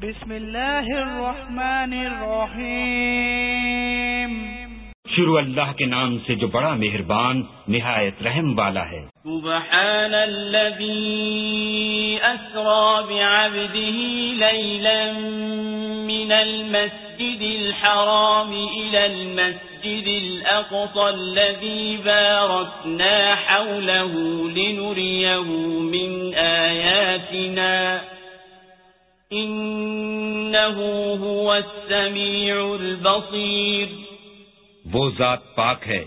بسم اللہ الرحمن الرحیم شروع اللہ کے نام سے جو بڑا مہربان نہایت رحم والا ہے۔ سبحان الذي اسرا بعبده ليلا من المسجد الحرام إلى المسجد الأقصى الذي باركنا حوله لنريه من اياتنا هو السميع البصير. وہ ذات پاک ہے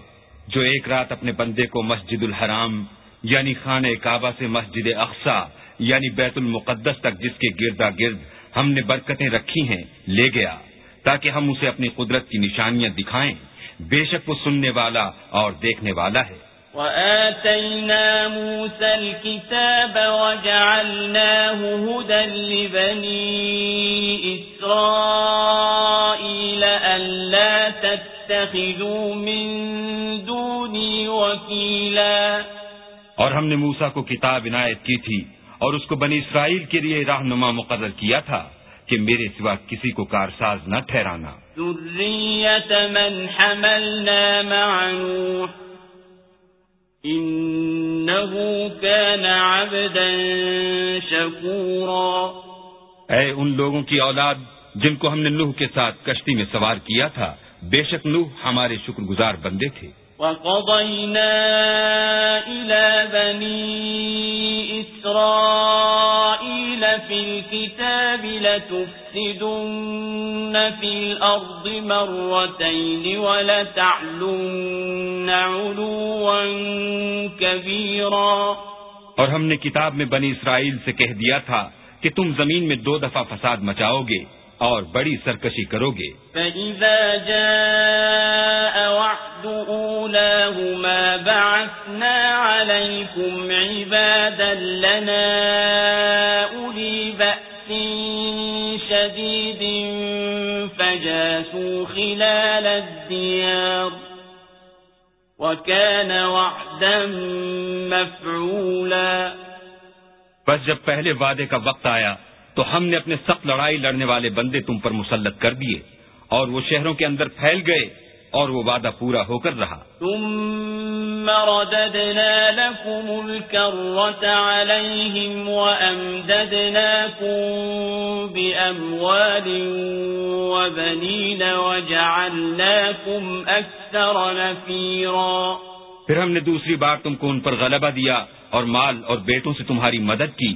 جو ایک رات اپنے بندے کو مسجد الحرام یعنی خانہ کعبہ سے مسجد اقسا یعنی بیت المقدس تک جس کے گردا گرد ہم نے برکتیں رکھی ہیں، لے گیا تاکہ ہم اسے اپنی قدرت کی نشانیاں دکھائیں۔ بے شک وہ سننے والا اور دیکھنے والا ہے۔ وآتينا موسى الكتاب وجعلناه هدى لبني إسرائيل ألا تتخذوا من دوني وكيلا اور ہم نے موسا کو کتاب عنایت کی تھی اور اس کو بنی اسرائیل کے لیے رہنما مقرر کیا تھا کہ میرے سوا کسی کو کارساز نہ ٹھہرانا۔ ذریت من حملنا مع نوح كان عبدا شكورا۔ اے ان لوگوں کی اولاد جن کو ہم نے نوح کے ساتھ کشتی میں سوار کیا تھا بے شک نوح ہمارے شکر گزار بندے تھے۔ وقضينا إلى بني إسرائيل في الكتاب لتفسدن في الأرض مرتين ولتعلن علوا كبيرا. اور ہم نے کتاب میں بنی اسرائیل سے کہہ دیا تھا کہ تم زمین میں دو دفعہ فساد مچاؤ گے اور بڑی سرکشی کرو گے فإذا جاء وعد أولاهما بعثنا عليكم عبادا لنا أولي بأس شديد فجاسوا خلال الديار وكان وعدا مفعولا پس جب پہلے وعدے کا وقت آیا تو ہم نے اپنے سخت لڑائی لڑنے والے بندے تم پر مسلط کر دیے اور وہ شہروں کے اندر پھیل گئے اور وہ وعدہ پورا ہو کر رہا۔ ثم رددنا لكم الكرة عليهم وأمددناكم بأموال وبنين وجعلناكم أكثر نفيرا۔ پھر ہم نے دوسری بار تم کو ان پر غلبہ دیا اور مال اور بیٹوں سے تمہاری مدد کی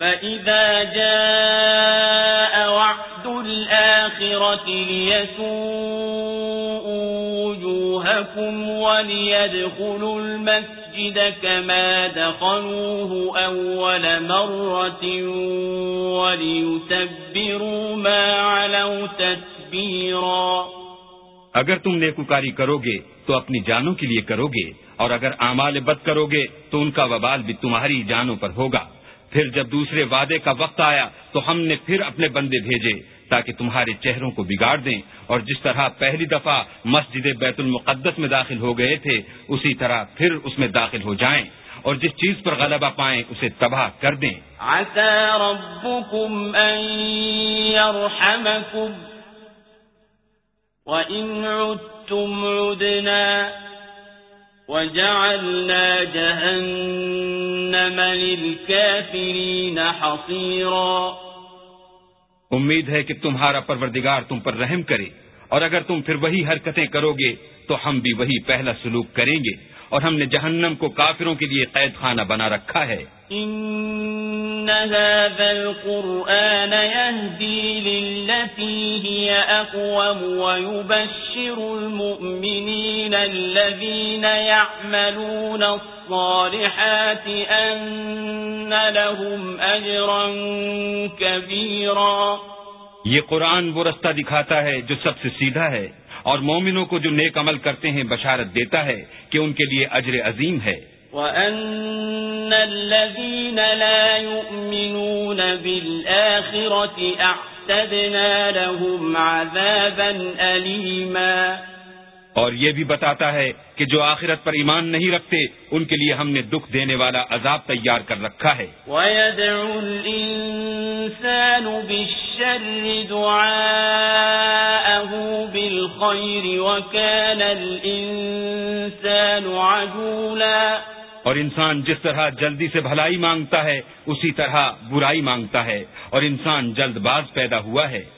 فإذا جاء وعد الآخرة ليسوءوا وجوهكم وليدخلوا المسجد المسجد كما دخلوه أول مرة وليتبروا ما علوا تتبيرا. اگر تم نیکوکاری کرو گے تو اپنی جانوں کے لیے کرو گے اور اگر اعمال بد کرو گے تو ان کا وبال بھی تمہاری جانوں پر ہوگا۔ پھر جب دوسرے وعدے کا وقت آیا تو ہم نے پھر اپنے بندے بھیجے۔ تاکہ تمہارے چہروں کو بگاڑ دیں۔ اور جس طرح پہلی دفعہ مسجد بیت المقدس میں داخل ہو گئے تھے، اسی طرح پھر اس میں داخل ہو جائیں۔ اور جس چیز پر غلبہ پائیں، اسے تباہ کر دیں۔ ربكم ان يرحمكم وَإِنْ عُدْتُمْ عُدْنَا وَجَعَلْنَا جَهَنَّمَ لِلْكَافِرِينَ حَصِيرًا امید ہے کہ تمہارا پروردگار تم پر رحم کرے اور اگر تم پھر وہی حرکتیں کرو گے تو ہم بھی وہی پہلا سلوک کریں گے۔ اور ہم نے جہنم کو کافروں کے لیے قید خانہ بنا رکھا ہے۔ ان هذا القرآن يهدي للتي هي أقوم ويبشر المؤمنين الذين يعملون الصالحات أن لهم أجرا كبيرا۔ یہ قرآن وہ رستہ دکھاتا ہے جو سب سے سیدھا ہے۔ اور مومنوں کو جو نیک عمل کرتے ہیں بشارت دیتا ہے کہ ان کے لیے اجر عظیم ہے۔ وَأَنَّ الَّذِينَ لَا يُؤْمِنُونَ بِالْآخِرَةِ وأعتدنا لهم عذابا أليما۔ اور یہ بھی بتاتا ہے کہ جو آخرت پر ایمان نہیں رکھتے ان کے لیے ہم نے دکھ دینے والا عذاب تیار کر رکھا ہے۔ وَيَدْعُ الإنسان بالشر دعاءه بالخير وكان الإنسان عجولا. اور انسان جس طرح جلدی سے بھلائی مانگتا ہے، اسی طرح برائی مانگتا ہے اور انسان جلد باز پیدا ہوا ہے۔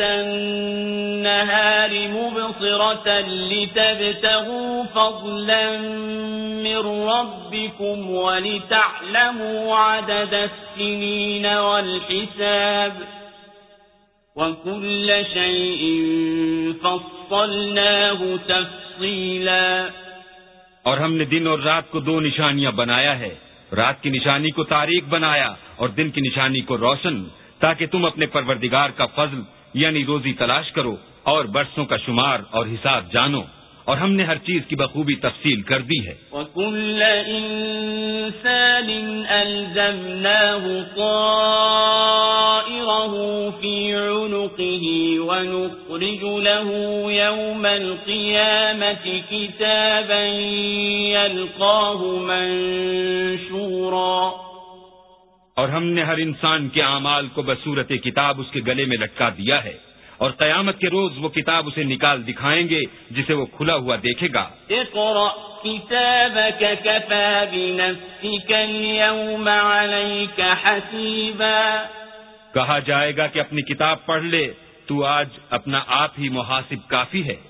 النهار مبصرة لتبتغوا فضلا من ربكم ولتعلموا عدد السنين والحساب وكل شيء فصلناه تفصيلا اور ہم نے دن اور رات کو دو نشانیاں بنایا ہے۔ رات کی نشانی کو تاریخ بنایا اور دن کی نشانی کو روشن۔ تاکہ تم اپنے پروردگار کا فضل یعنی روزی تلاش کرو اور برسوں کا شمار اور حساب جانو اور ہم نے ہر چیز کی بخوبی تفصیل کر دی ہے وَكُلَّ إِنسَانٍ أَلْزَمْنَاهُ طَائِرَهُ فِي عُنُقِهِ وَنُخْرِجُ لَهُ يَوْمَ الْقِيَامَةِ كِتَابًا يَلْقَاهُ مَنْشُورًا اور ہم نے ہر انسان کے اعمال کو بصورت کتاب اس کے گلے میں لٹکا دیا ہے اور قیامت کے روز وہ کتاب اسے نکال دکھائیں گے جسے وہ کھلا ہوا دیکھے گا۔ کہا جائے گا کہ اپنی کتاب پڑھ لے تو آج اپنا آپ ہی محاسب کافی ہے۔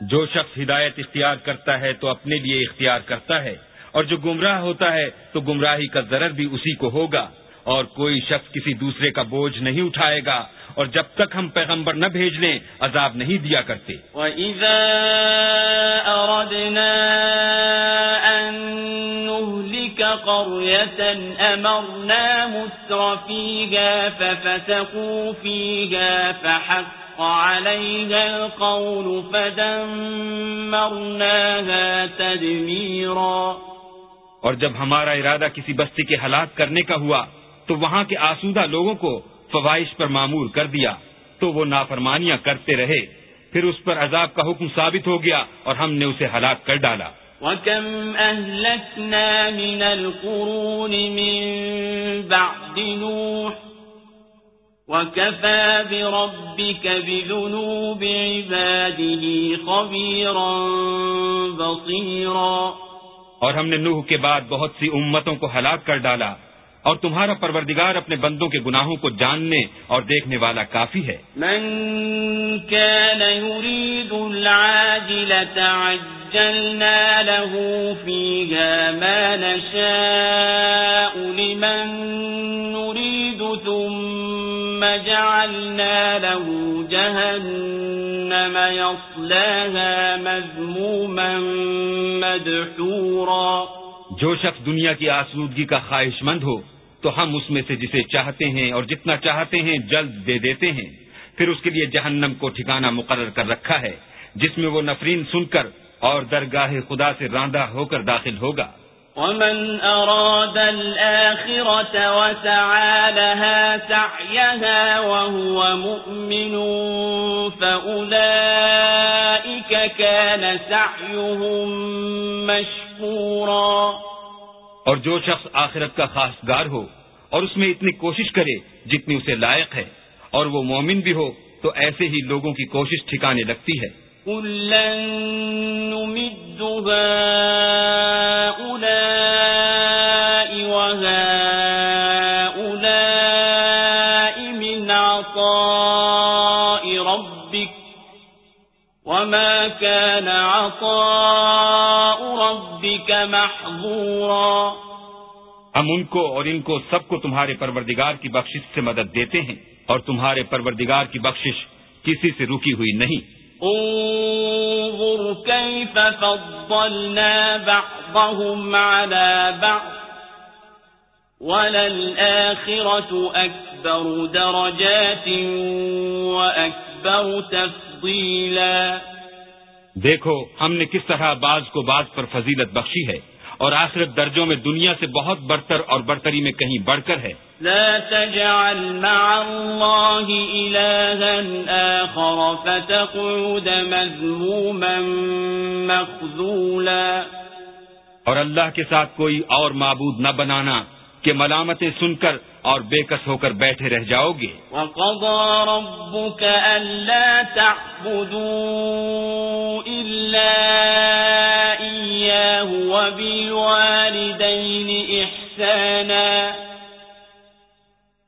جو شخص ہدایت اختیار کرتا ہے تو اپنے لیے اختیار کرتا ہے، اور جو گمراہ ہوتا ہے تو گمراہی کا ضرر بھی اسی کو ہوگا، اور کوئی شخص کسی دوسرے کا بوجھ نہیں اٹھائے گا، اور جب تک ہم پیغمبر نہ بھیج لیں، عذاب نہیں دیا کرتے۔ وَإِذَا أَرَدْنَا أَن نُهْلِكَ قَرْيَةً أَمَرْنَا مُسْرَ فِيهَا فَفَسَقُوا فِيهَا فَحَقَّ عليها القول فدمرناها تدميرا۔ اور جب ہمارا ارادہ کسی بستی کے ہلاک کرنے کا ہوا تو وہاں کے آسودہ لوگوں کو فوائش پر معمور کر دیا تو وہ نافرمانیاں کرتے رہے۔ پھر اس پر عذاب کا حکم ثابت ہو گیا اور ہم نے اسے ہلاک کر ڈالا۔ وَكَمْ أَهْلَكْنَا مِنَ الْقُرُونِ مِن بَعْدِ نُوحٍ وكفى بربك بذنوب عباده خبيرا بصيرا۔ اور ہم نے نوح کے بعد بہت سی امتوں کو ہلاک کر ڈالا اور تمہارا پروردگار اپنے بندوں کے گناہوں کو جاننے اور دیکھنے والا کافی ہے۔ من كان يريد العاجلة عجلنا له فيها ما نشاء لمن نريد ثم جعلنا له جهنم يصلاها مذموما مدحورا. جو شخص دنیا کی آسودگی کا خواہش مند ہو، تو ہم اس میں سے جسے چاہتے ہیں اور جتنا چاہتے ہیں جلد دے دیتے ہیں۔ پھر اس کے لیے جہنم کو ٹھکانہ مقرر کر رکھا ہے، جس میں وہ نفرین سن کر اور درگاہ خدا سے راندہ ہو کر داخل ہوگا۔ ومن أراد الآخرة وسعى لها سعيها وهو مؤمن فأولئك كان سعيهم مشكورا اور جو شخص آخرت کا خاص ہو اور اس میں اتنی کوشش کرے جتنی اسے لائق ہے اور وہ مومن بھی ہو تو ایسے ہی لوگوں کی کوشش ٹھکانے لگتی ہے۔ كلن نمد هؤلاء وهؤلاء من عطاء ربك وما كان عطاء ربك محظورا ہم ان کو اور ان کو سب کو تمہارے پروردگار کی بخشش سے مدد دیتے ہیں اور تمہارے پروردگار کی بخشش کسی سے رکی ہوئی نہیں۔ انظر كيف فضلنا بعضهم على بعض وللآخرة أكبر درجات وأكبر تفضيلا. دیکھو ہم نے کس طرح بعض کو بعض پر فضیلت بخشی ہے اور آخرت درجوں میں دنیا سے بہت برتر اور برتری میں کہیں بڑھ کر ہے۔ لا تجعل مع الله إلها آخر فتقعد مذموما مخذولا۔ اور اللہ کے ساتھ کوئی اور معبود نہ بنانا کہ ملامتیں سن کر اور بے کس ہو کر بیٹھے رہ جاؤ گے وَقَضَى رَبُّكَ أَلَّا تَعْبُدُوا إِلَّا إِيَّاهُ وَبِالْوَالِدَيْنِ إِحْسَانًا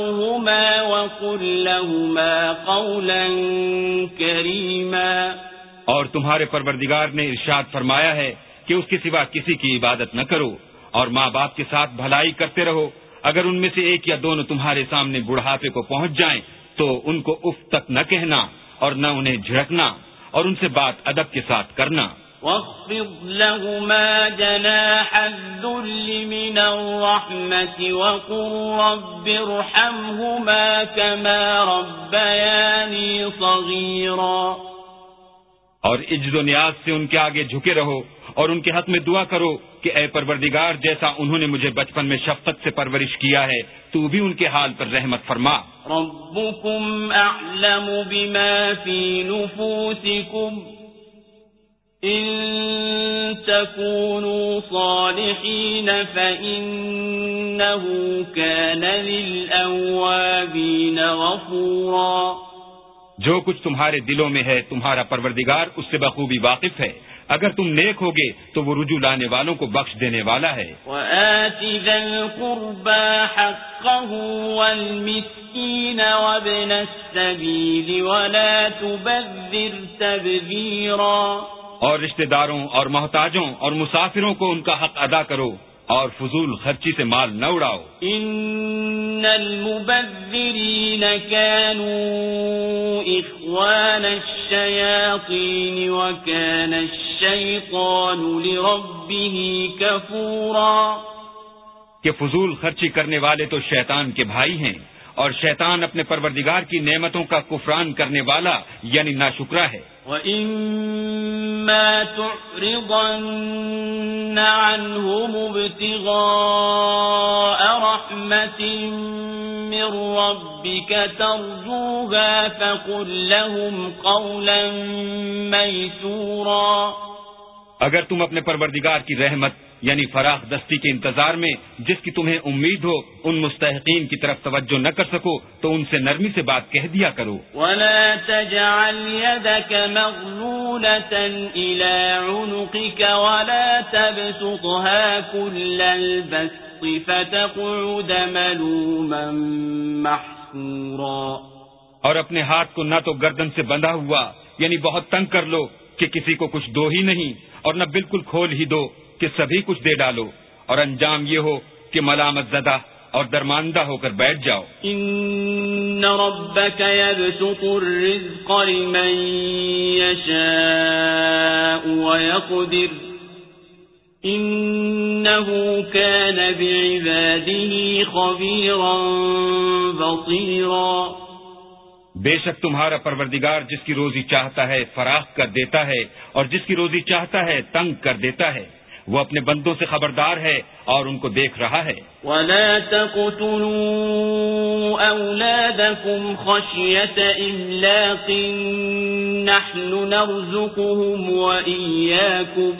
تَنْهَرْهُمَا وَقُل لَّهُمَا قَوْلًا كَرِيمًا اور تمہارے پروردگار نے ارشاد فرمایا ہے کہ اس کے سوا کسی کی عبادت نہ کرو اور ماں باپ کے ساتھ بھلائی کرتے رہو۔ اگر ان میں سے ایک یا دونوں تمہارے سامنے بڑھاپے کو پہنچ جائیں تو ان کو اف تک نہ کہنا اور نہ انہیں جھڑکنا اور ان سے بات ادب کے ساتھ کرنا۔ واخفض لهما جناح الذل من الرحمة وقل رب ارحمهما كما ربياني صغيرا اور عجز و نیاز سے ان کے آگے جھکے رہو اور ان کے حق میں دعا کرو کہ اے پروردگار جیسا انہوں نے مجھے بچپن میں شفقت سے پرورش کیا ہے تو بھی ان کے حال پر رحمت فرما۔ ربكم اعلم بما في نفوسكم إن تكونوا صالحين فإنه كان للأوابين غفورا. جو کچھ تمہارے دلوں میں ہے تمہارا پروردگار اس سے بخوبی واقف ہے۔ اگر تم نیک ہوگے تو وہ رجوع لانے والوں کو بخش دینے والا ہے۔ وَآتِ ذَا الْقُرْبَى حَقَّهُ وَالْمِسْكِينَ وَابْنَ السَّبِيلِ وَلَا تُبَذِّرْ تَبْذِيرًا. اور رشتہ داروں اور محتاجوں اور مسافروں کو ان کا حق ادا کرو اور فضول خرچی سے مال نہ اڑاؤ۔ ان المبذرین كانوا اخوان الشیاطین وكان الشیطان لربه کفورا کہ فضول خرچی کرنے والے تو شیطان کے بھائی ہیں۔ اور شیطان اپنے پروردگار کی نعمتوں کا کفران کرنے والا یعنی ناشکرا ہے۔ وَإِمَّا تُعْرِضَنَّ عَنْهُمُ ابْتِغَاءَ رَحْمَةٍ مِّن رَّبِّكَ تَرْجُوهَا فَقُل لَّهُمْ قَوْلًا مَّيْسُورًا اگر تم اپنے پروردگار کی رحمت یعنی فراخ دستی کے انتظار میں جس کی تمہیں امید ہو ان مستحقین کی طرف توجہ نہ کر سکو تو ان سے نرمی سے بات کہہ دیا کرو۔ ولا تجعل يدك مغلولة إلى عنقك ولا تبسطها كل البسط فتقعد ملوما محسورا اور اپنے ہاتھ کو نہ تو گردن سے بندھا ہوا یعنی بہت تنگ کر لو کہ کسی کو کچھ دو ہی نہیں اور نہ بالکل کھول ہی دو کہ سبھی کچھ دے ڈالو اور انجام یہ ہو کہ ملامت زدہ اور درماندہ ہو کر بیٹھ جاؤ۔ ان ربك يبسط الرزق لمن يشاء ويقدر انه كان بعباده خبيرا بصيرا بے شک تمہارا پروردگار جس کی روزی چاہتا ہے فراخ کر دیتا ہے اور جس کی روزی چاہتا ہے تنگ کر دیتا ہے، وہ اپنے بندوں سے خبردار ہے اور ان کو دیکھ رہا ہے۔ ولا تقتلوا أولادكم خشية إملاق نحن نرزقهم وإياكم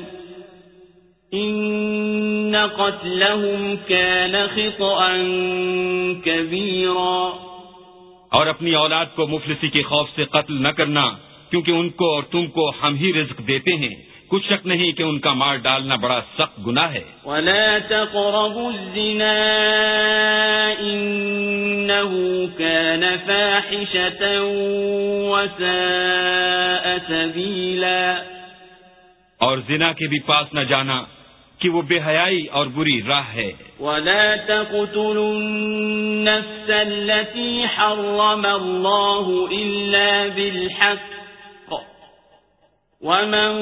إن قتلهم كان خطأ كبيرا اور اپنی اولاد کو مفلسی کے خوف سے قتل نہ کرنا کیونکہ ان کو اور تم کو ہم ہی رزق دیتے ہیں۔ کچھ شک نہیں کہ ان کا مار ڈالنا بڑا سخت گنا ہے۔ ولا تقربوا الزنا انه كان فاحشة وساء سبيلا۔ اور زنا کے بھی پاس نہ جانا۔ کہ وہ بے حیائی اور بری راہ ہے۔ ولا تقتلوا النفس التي حرم الله إلا بالحق ومن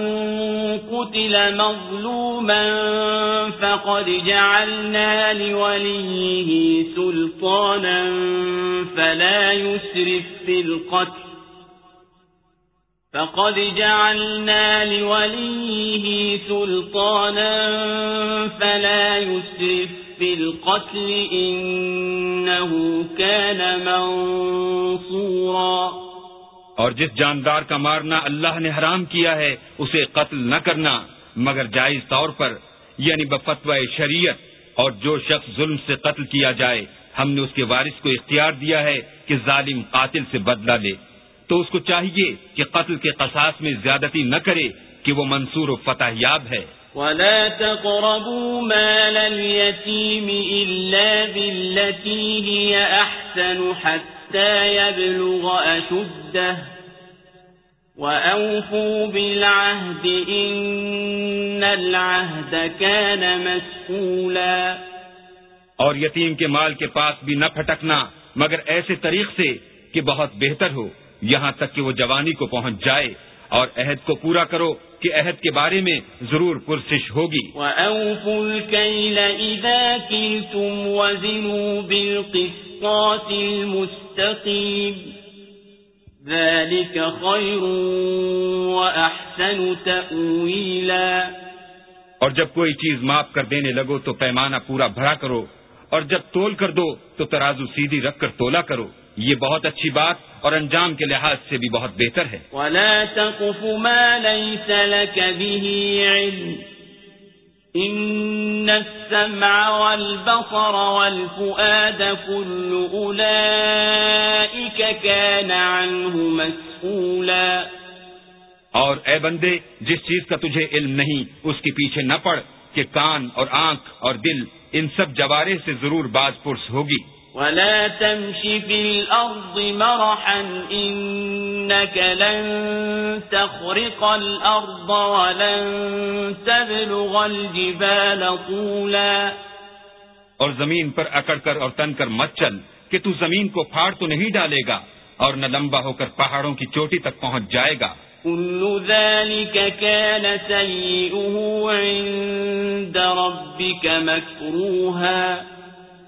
قتل مظلوما فقد جعلنا لوليه سلطانا فلا يسرف في القتل فقد جعلنا لوليه سلطانا فلا يسرف في القتل إنه كان منصورا اور جس جاندار کا مارنا اللہ نے حرام کیا ہے، اسے قتل نہ کرنا، مگر جائز طور پر یعنی بفتو شریعت، اور جو شخص ظلم سے قتل کیا جائے، ہم نے اس کے وارث کو اختیار دیا ہے کہ ظالم قاتل سے بدلہ لے تو اس کو چاہیے کہ قتل کے قصاص میں زیادتی نہ کرے کہ وہ منصور و فتح یاب ہے۔ ولا تقربوا مال اليتيم إلا بالتي هي أحسن حتى يبلغ أشده وأوفوا بالعهد إن العهد كان مسئولا۔ اور یتیم کے مال کے پاس بھی نہ پھٹکنا مگر ایسے طریق سے کہ بہت بہتر ہو۔ یہاں تک کہ وہ جوانی کو پہنچ جائے اور عہد کو پورا کرو کہ عہد کے بارے میں ضرور پرسش ہوگی۔ وَأَوْفُوا الْكَيْلَ إِذَا كِلْتُمْ وَزِنُوا بِالْقِسْطَاسِ الْمُسْتَقِيمِ ذَلِكَ خَيْرٌ وَأَحْسَنُ تَأْوِيلًا۔ اور جب کوئی چیز معاف کر دینے لگو تو پیمانہ پورا بھرا کرو اور جب تول کر دو تو ترازو سیدھی رکھ کر تولا کرو۔ یہ بہت اچھی بات اور انجام کے لحاظ سے بھی بہت بہتر ہے۔ ولا تقف ما ليس لك به علم ان السمع والبصر والفؤاد كل اولئك كان عنه مسؤولا اور اے بندے جس چیز کا تجھے علم نہیں اس کے پیچھے نہ پڑ کہ کان اور آنکھ اور دل ان سب جوارے سے ضرور باز پرس ہوگی۔ ولا تمش في الأرض مرحا إنك لن تخرق الأرض ولن تبلغ الجبال طولا اور زمین پر اکڑ کر اور تن کر مت چل کہ تو زمین کو پھاڑ تو نہیں ڈالے گا اور نہ لمبا ہو کر پہاڑوں کی چوٹی تک پہنچ جائے گا۔ كل ذلك كان سيئه عند ربك مكروها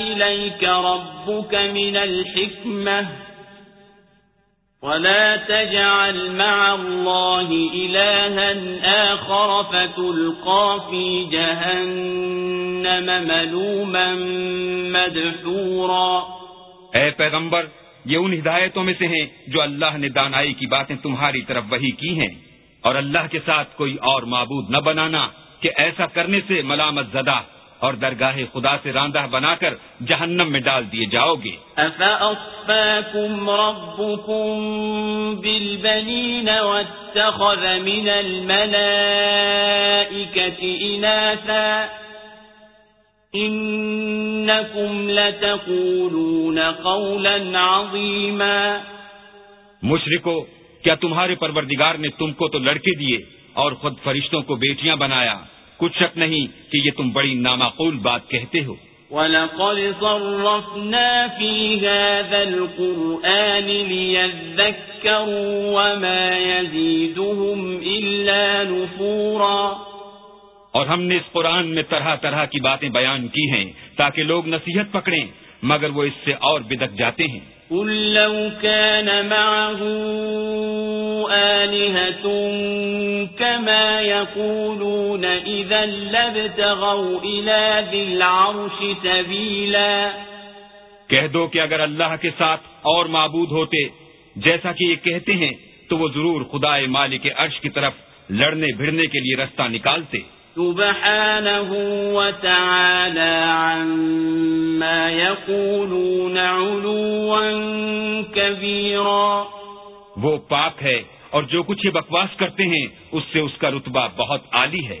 اليك ربك من الحكمه ولا تجعل مع الله إلها آخر فتلقى في جهنم ملوما مدحورا اے پیغمبر یہ ان ہدایتوں میں سے ہیں جو اللہ نے دانائی کی باتیں تمہاری طرف وہی کی ہیں۔ اور اللہ کے ساتھ کوئی اور معبود نہ بنانا کہ ایسا کرنے سے ملامت زدہ اور درگاہ خدا سے راندہ بنا کر جہنم میں ڈال دیے جاؤ گے۔ انکم لتقولون قولا عظیما مشرکو کیا تمہارے پروردگار نے تم کو تو لڑکے دیے اور خود فرشتوں کو بیٹیاں بنایا؟ کچھ شک نہیں کہ یہ تم بڑی نامعقول بات کہتے ہو۔ وَلَقَدْ صَرَّفْنَا فِي هَذَا الْقُرْآنِ لِيَذَّكَّرُوا وَمَا يَزِيدُهُمْ إِلَّا نُفُورًا. اور ہم نے اس قرآن میں طرح طرح کی باتیں بیان کی ہیں تاکہ لوگ نصیحت پکڑیں مگر وہ اس سے اور بدک جاتے ہیں۔ قل لو كان معه آلهة كما يقولون إذا لابتغوا إلى ذي العرش سبيلا۔ کہہ دو کہ اگر اللہ کے ساتھ اور معبود ہوتے جیسا کہ یہ کہتے ہیں تو وہ ضرور خدا مالک عرش کی طرف لڑنے بھڑنے کے لیے رستہ نکالتے۔ سبحانه وتعالى عما يقولون علوا كبيرا. وہ پاک ہے اور جو کچھ یہ بکواس کرتے ہیں، اس سے اس کا رتبہ بہت عالی ہے۔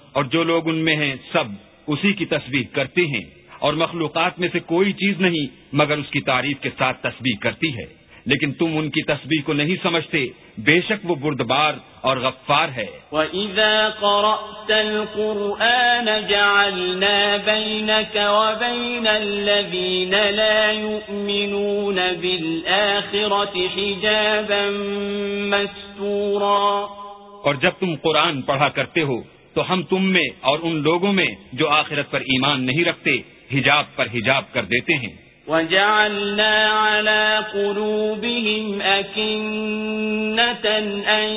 اور جو لوگ ان میں ہیں سب اسی کی تصویر کرتے ہیں اور مخلوقات میں سے کوئی چیز نہیں مگر اس کی تعریف کے ساتھ تصویر کرتی ہے۔ لیکن تم ان کی تصویر کو نہیں سمجھتے بے شک وہ بردبار اور غفار ہے۔ وَإِذَا قَرَأْتَ الْقُرْآنَ جَعَلْنَا بَيْنَكَ وَبَيْنَ الَّذِينَ لَا يُؤْمِنُونَ بِالْآخِرَةِ حِجَابًا مَسْتُورًا۔ اور جب تم قرآن پڑھا کرتے ہو تو ہم تم میں اور ان لوگوں میں جو آخرت پر ایمان نہیں رکھتے، حجاب پر حجاب کر دیتے ہیں۔ وجعلنا على قلوبهم أكنة أن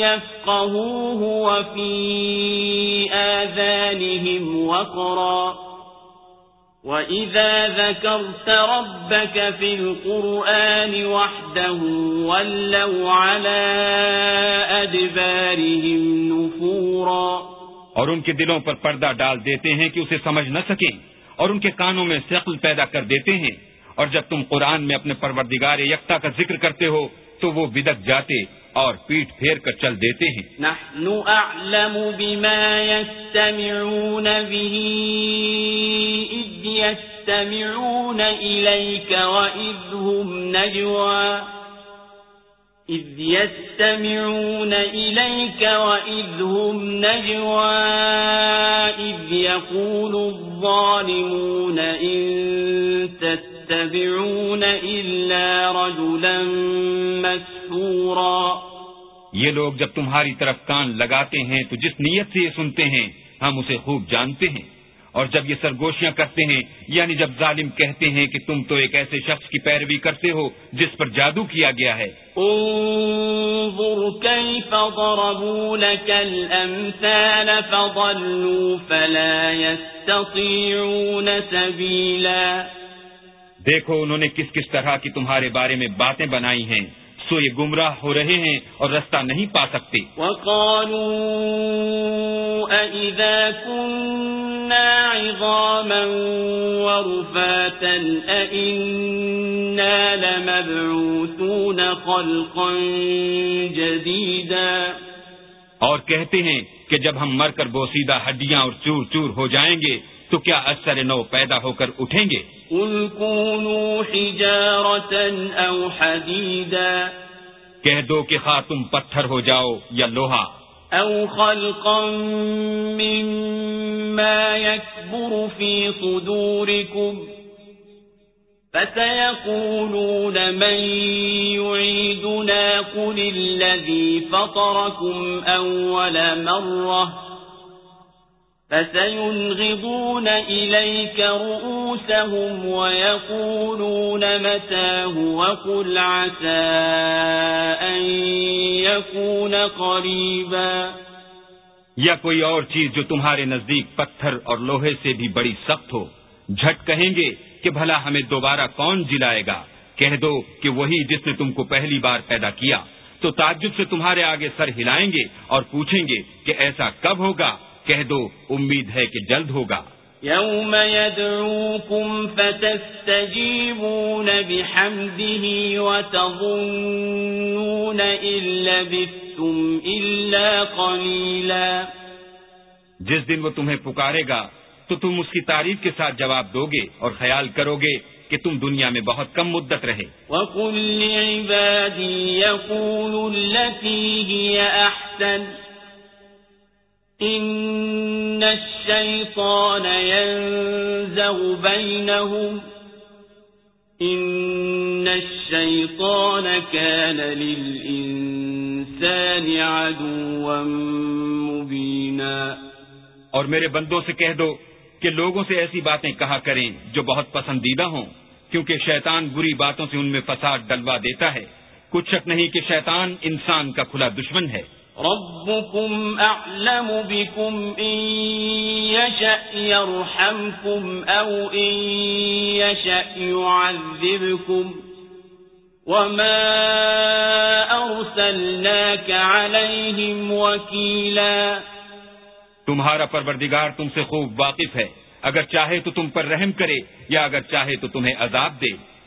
يفقهوه وفي آذانهم وقرا۔ وَإِذَا ذَكَرْتَ رَبَّكَ فِي الْقُرْآنِ وَحْدَهُ وَلَّوْا عَلَىٰ أَدْبَارِهِمْ نُفُورًا اور ان کے دلوں پر پردہ ڈال دیتے ہیں کہ اسے سمجھ نہ سکیں اور ان کے کانوں میں ثقل پیدا کر دیتے ہیں۔ اور جب تم قرآن میں اپنے پروردگار یکتا کا ذکر کرتے ہو تو وہ بدک جاتے اور پیٹ پھیر کر چل دیتے ہیں۔ نحن اعلم بما يستمعون به إذ يستمعون إليك وإذ هم نجوى. إذ يستمعون إليك وإذ هم نجوى. إذ يقول الظالمون إن تتبعون إلا رجلا مَسْحُورًا. یہ لوگ جب تمہاری طرف کان لگاتے ہیں تو جس نیت سے یہ سنتے ہیں ہم اسے خوب جانتے ہیں۔ اور جب یہ سرگوشیاں کرتے ہیں یعنی جب ظالم کہتے ہیں کہ تم تو ایک ایسے شخص کی پیروی کرتے ہو جس پر جادو کیا گیا ہے۔ انظر كيف ضربوا لك الأمثال فضلوا فلا يستطيعون سبيلا دیکھو انہوں نے کس کس طرح کی تمہارے بارے میں باتیں بنائی ہیں۔ سو یہ گمراہ ہو رہے ہیں اور رستہ نہیں پا سکتے۔ وقالوا أئذا كنا عظاما ورفاتا أئنا لمبعوثون خلقا جديدا۔ اور کہتے ہیں کہ جب ہم مر کر بوسیدہ ہڈیاں اور چور چور ہو جائیں گے تو کیا اثر نو پیدا ہو کر اٹھیں گے کہہ دو کہ خا تم پتھر ہو جاؤ یا لوہا أو خلقا مما يكبر في صدوركم فسيقولون من يعيدنا قل الذي فطركم أول مرة فسينغضون إليك رؤوسهم ويقولون متاه وقل عسى أن يكون قريبا یا کوئی اور چیز جو تمہارے نزدیک پتھر اور لوہے سے بھی بڑی سخت ہو، جھٹ کہیں گے کہ بھلا ہمیں دوبارہ کون جلائے گا؟ کہہ دو کہ وہی جس نے تم کو پہلی بار پیدا کیا۔ تو تعجب سے تمہارے آگے سر ہلائیں گے اور پوچھیں گے کہ ایسا کب ہوگا؟ کہہ دو امید ہے کہ جلد ہوگا۔ يوم يدعوكم فتستجيبون بحمده وتظنون إن لبثتم إلا قليلا جس دن وہ تمہیں پکارے گا تو تم اس کی تعریف کے ساتھ جواب دو گے اور خیال کرو گے کہ تم دنیا میں بہت کم مدت رہے۔ وَقُلْ لِعِبَادِي يَقُولُ الَّتِي هِيَ أَحْسَنُ۔ إِنَّ الشَّيْطَانَ يَنزَغُ بَيْنَهُمْ إِنَّ الشَّيْطَانَ كَانَ لِلْإِنسَانِ عَدُوًّا مُبِينًا اور میرے بندوں سے کہہ دو کہ لوگوں سے ایسی باتیں کہا کریں جو بہت پسندیدہ ہوں، کیونکہ شیطان بری باتوں سے ان میں فساد ڈلوا دیتا ہے۔ کچھ شک نہیں کہ شیطان انسان کا کھلا دشمن ہے۔ ربكم اعلم بكم ان يشأ يرحمكم أو ان يشأ يعذبكم وما ارسلناك عليهم وكيلا تمہارا پروردگار تم سے خوب واقف ہے۔ اگر چاہے تو تم پر رحم کرے یا اگر چاہے تو تمہیں عذاب دے۔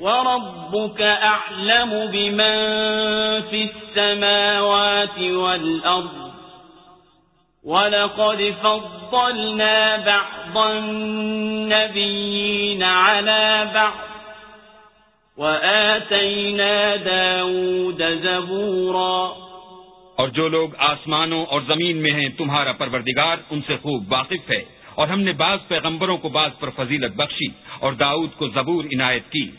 وربك أعلم بمن في السماوات والأرض ولقد فضلنا بعض النبيين على بعض وآتينا داود زبورا اور جو لوگ آسمانوں اور زمین میں ہیں تمہارا پروردگار ان سے خوب واقف ہے۔ اور ہم نے بعض پیغمبروں کو بعض پر فضیلت بخشی اور داؤد کو زبور عنایت کی۔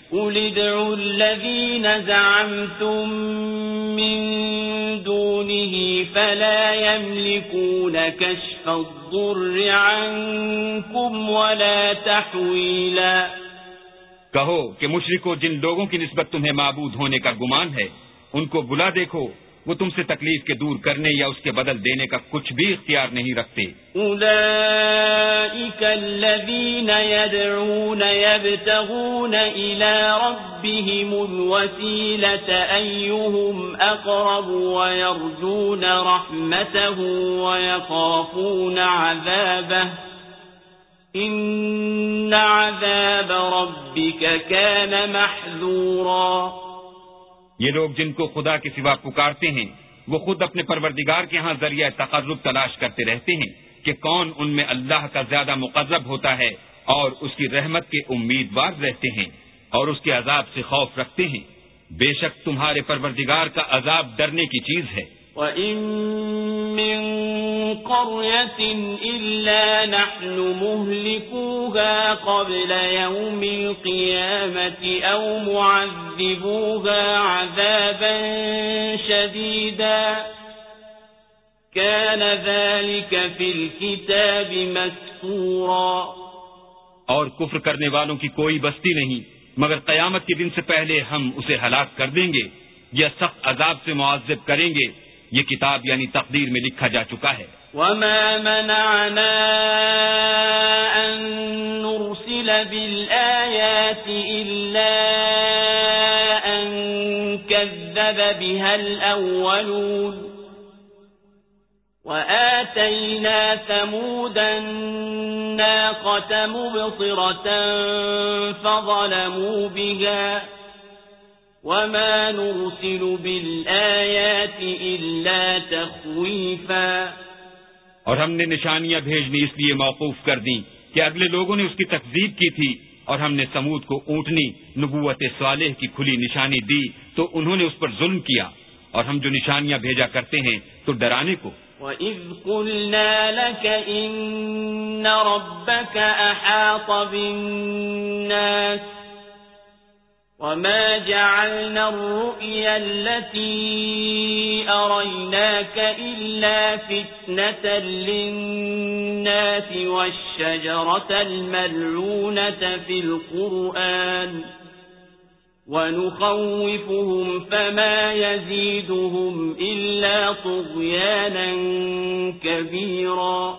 فلا يملكون كشف الضر عنكم ولا تحويلا۔ کہو کہ مشرکو جن لوگوں کی نسبت تمہیں معبود ہونے کا گمان ہے ان کو بلا دیکھو۔ وہ تم سے تکلیف کے دور کرنے یا اس کے بدل دینے کا کچھ بھی اختیار نہیں رکھتے أولئك الذين يدعون يبتغون إلى ربهم الوسيلة أيهم أقرب ويرجون رحمته ويخافون عذابه إن عذاب ربك كان محذوراً یہ لوگ جن کو خدا کے سوا پکارتے ہیں، وہ خود اپنے پروردگار کے ہاں ذریعہ تقرب تلاش کرتے رہتے ہیں کہ کون ان میں اللہ کا زیادہ مقرب ہوتا ہے اور اس کی رحمت کے امیدوار رہتے ہیں اور اس کے عذاب سے خوف رکھتے ہیں۔ بے شک تمہارے پروردگار کا عذاب ڈرنے کی چیز ہے۔ وَإِن مِّن قَرْيَةٍ إِلَّا نَحْنُ مُهْلِكُوهَا قَبْلَ يَوْمِ الْقِيَامَةِ أَوْ مُعَذِّبُوهَا عَذَابًا شَدِيدًا كَانَ ذَلِكَ فِي الْكِتَابِ مَسْكُورًا اور کفر کرنے والوں کی کوئی بستی نہیں مگر قیامت کے دن سے پہلے ہم اسے ہلاک کر دیں گے یا سخت عذاب سے معذب کریں گے۔ یہ کتاب یعنی تقدیر میں لکھا جا چکا ہے۔ وما منعنا أن نرسل بالآيات إلا أن كذب بها الأولون وآتينا ثمود الناقة مبصرة فظلموا بها وما نرسل بالآيات إلا تخويفا اور ہم نے نشانیاں بھیجنی اس لیے موقوف کر دیں کہ اگلے لوگوں نے اس کی تقزیب کی تھی اور ہم نے سمود کو اونٹنی نبوت صالح کی کھلی نشانی دی تو انہوں نے اس پر ظلم کیا۔ اور ہم جو نشانیاں بھیجا کرتے ہیں تو ڈرانے کو۔ وَإِذْ قُلْنَا لَكَ إِنَّ رَبَّكَ أَحَاطَ بِالنَّاسِ وما جعلنا الرؤيا التي أريناك إلا فتنة للناس والشجرة الملعونة في القرآن ونخوفهم فما يزيدهم إلا طغيانا كبيرا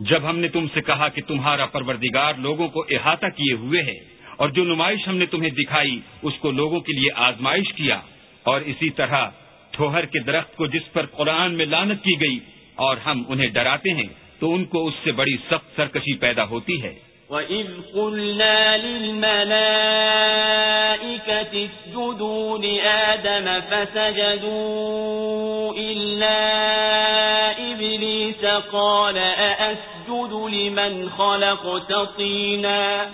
جب ہم نے تم سے کہا کہ تمہارا پروردگار لوگوں کو احاطہ کیے ہوئے ہے اور جو نمائش ہم نے تمہیں دکھائی، اس کو لوگوں کے لیے آزمائش کیا۔ اور اسی طرح ٹھوہر کے درخت کو جس پر قرآن میں لانت کی گئی اور ہم انہیں ڈراتے ہیں، تو ان کو اس سے بڑی سخت سرکشی پیدا ہوتی ہے۔ وَإِذْ قُلْنَا لِلْمَلَائِكَةِ قيلت اسجدوا لآدم فسجدوا إلا إبليس قال أأسجد لمن خلقت طينا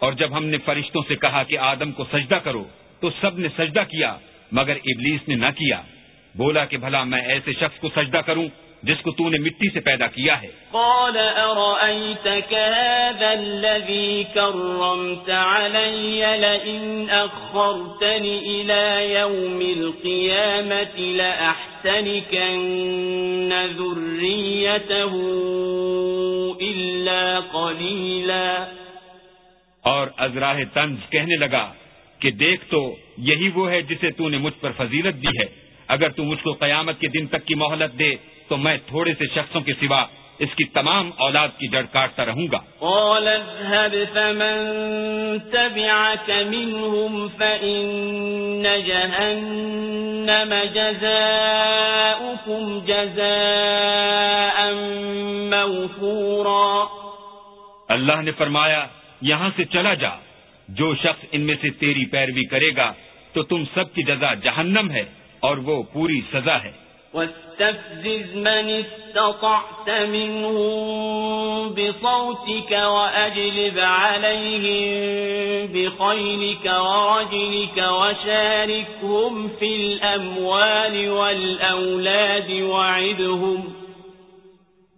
اور جب ہم نے فرشتوں سے کہا کہ آدم کو سجدہ کرو، تو سب نے سجدہ کیا، مگر ابلیس نے نہ کیا۔ بولا کہ بھلا میں ایسے شخص کو سجدہ کروں جس کو تو نے مٹی سے پیدا کیا ہے۔ قال أرأيتك هذا الذي كرمت علي لئن أخرتني إلى يوم القيامة لأحتنكن ذريته إلا قليلا اور ازراہ طنز کہنے لگا کہ دیکھ تو یہی وہ ہے جسے تو نے مجھ پر فضیلت دی ہے۔ اگر تو مجھ کو قیامت کے دن تک کی مہلت دے تو میں تھوڑے سے شخصوں کے سوا اس کی تمام اولاد کی جڑ کاٹتا رہوں گا۔ قال اذهب فمن تبعك منهم فإن جهنم جزاؤكم جزاء موفورا۔ اللہ نے فرمایا یہاں سے چلا جا جو شخص ان میں سے تیری پیروی کرے گا تو تم سب کی جزا جہنم ہے اور وہ پوری سزا ہے واستفزز من استطعت منهم بصوتك وأجلب عليهم بخيلك ورجلك وشاركهم في الأموال والأولاد وعدهم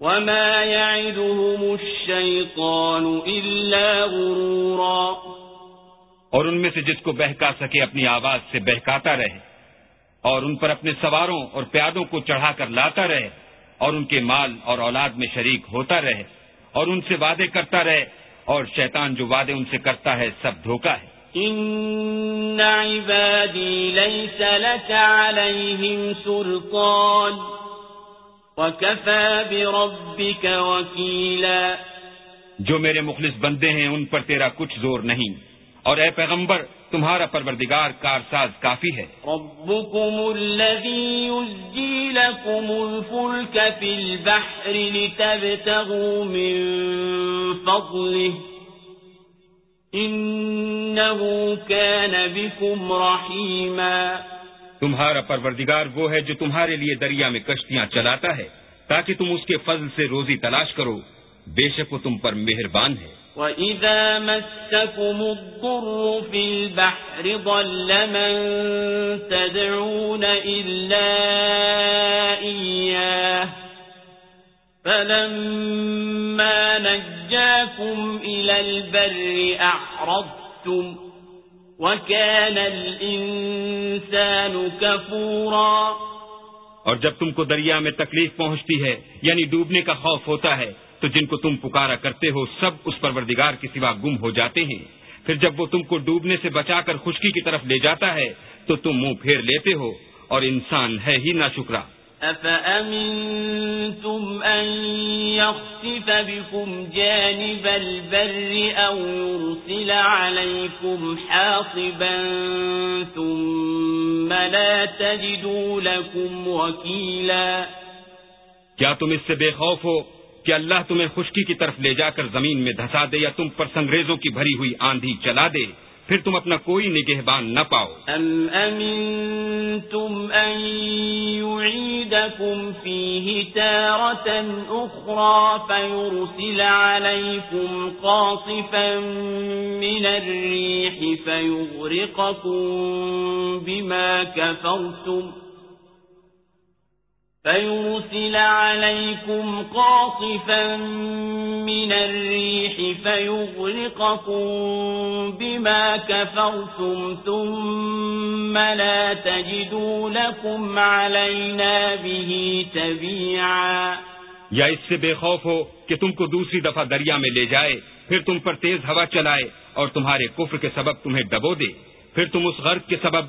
وما يعدهم الشيطان إلا غرورا اور ان میں سے جس کو بہکا سکے اپنی آواز سے بہکاتا رہے اور ان پر اپنے سواروں اور پیادوں کو چڑھا کر لاتا رہے اور ان کے مال اور اولاد میں شریک ہوتا رہے اور ان سے وعدے کرتا رہے اور شیطان جو وعدے ان سے کرتا ہے سب دھوکا ہے۔ ان عبادی لیس لك علیہم سلطان وکفا بربک وکیلا جو میرے مخلص بندے ہیں ان پر تیرا کچھ زور نہیں۔ اور اے پیغمبر تمہارا پروردگار کارساز کافی ہے۔ ربكم الذي يزجي لكم الفلك في البحر لتبتغوا من فضله إنه كان بكم رحيما تمہارا پروردگار وہ ہے جو تمہارے لیے دریا میں کشتیاں چلاتا ہے، تاکہ تم اس کے فضل سے روزی تلاش کرو۔ بے شک وہ تم پر مہربان ہے۔ وَإِذَا مَسَّكُمُ الضُّرُّ فِي الْبَحْرِ ضَلَّ مَن تَدْعُونَ إِلَّا إِيَّاهُ فَلَمَّا نَجَّاكُمْ إِلَى الْبَرِّ أَعْرَضْتُمْ وَكَانَ الْإِنسَانُ كَفُورًا اور جب تم کو دریا میں تکلیف پہنچتی ہے یعنی ڈوبنے کا خوف ہوتا ہے، تو جن کو تم پکارا کرتے ہو، سب اس پروردگار کے سوا گم ہو جاتے ہیں۔ پھر جب وہ تم کو ڈوبنے سے بچا کر خشکی کی طرف لے جاتا ہے، تو تم منہ پھیر لیتے ہو اور انسان ہے ہی نہ شکرا أَفَأَمِنْتُمْ أَن يَخْسِفَ بِكُمْ جَانِبَ الْبَرِّ أَوْ يُرْسِلَ عَلَيْكُمْ حَاصِبًا ثُمَّ لَا تَجِدُوا لَكُمْ وَكِيلًا کیا تم اس سے بے خوف ہو کہ اللہ تمہیں خشکی کی طرف لے جا کر زمین میں دھسا دے یا تم پر سنگریزوں کی بھری ہوئی آندھی چلا دے؟ پھر تم اپنا کوئی نگہبان نہ پاؤ ام امنتم ان يعيدكم فيه تارة أخرى فيرسل عليكم قاصفا من الريح فيغرقكم بما كفرتم فيرسل عليكم قاصفا من الريح فيغرقكم بما كفرتم ثم لا تجدوا لكم علينا به تبيعا یا اس سے بے خوف ہو کہ تم کو دوسری دفعہ دریا میں لے جائے، پھر تم پر تیز ہوا چلائے اور تمہارے کفر کے سبب تمہیں ڈبو دے۔ پھر تم اس غرق کے سبب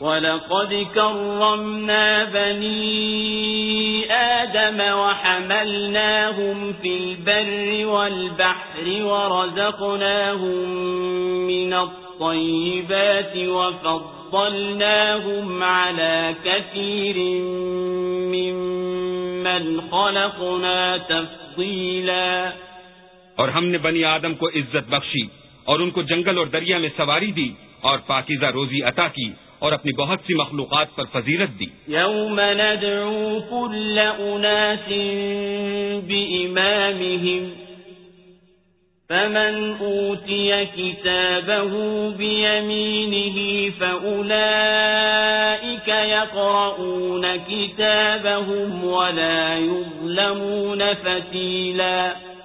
ولقد كرمنا بني آدم وحملناهم في البر والبحر ورزقناهم من الطيبات وفضلناهم على كثير ممن خلقنا تفضيلا اور ہم نے بنی آدم کو عزت بخشی اور ان کو جنگل اور دریا میں سواری دی اور پاکیزہ روزی عطا کی اور اپنی بہت سی مخلوقات پر فضیلت دی یوم ندعو کل اناس بامامہم فمن اوتی کتابہ بیمینہ فاولائک یقرؤون کتابہم ولا یظلمون فتیلاً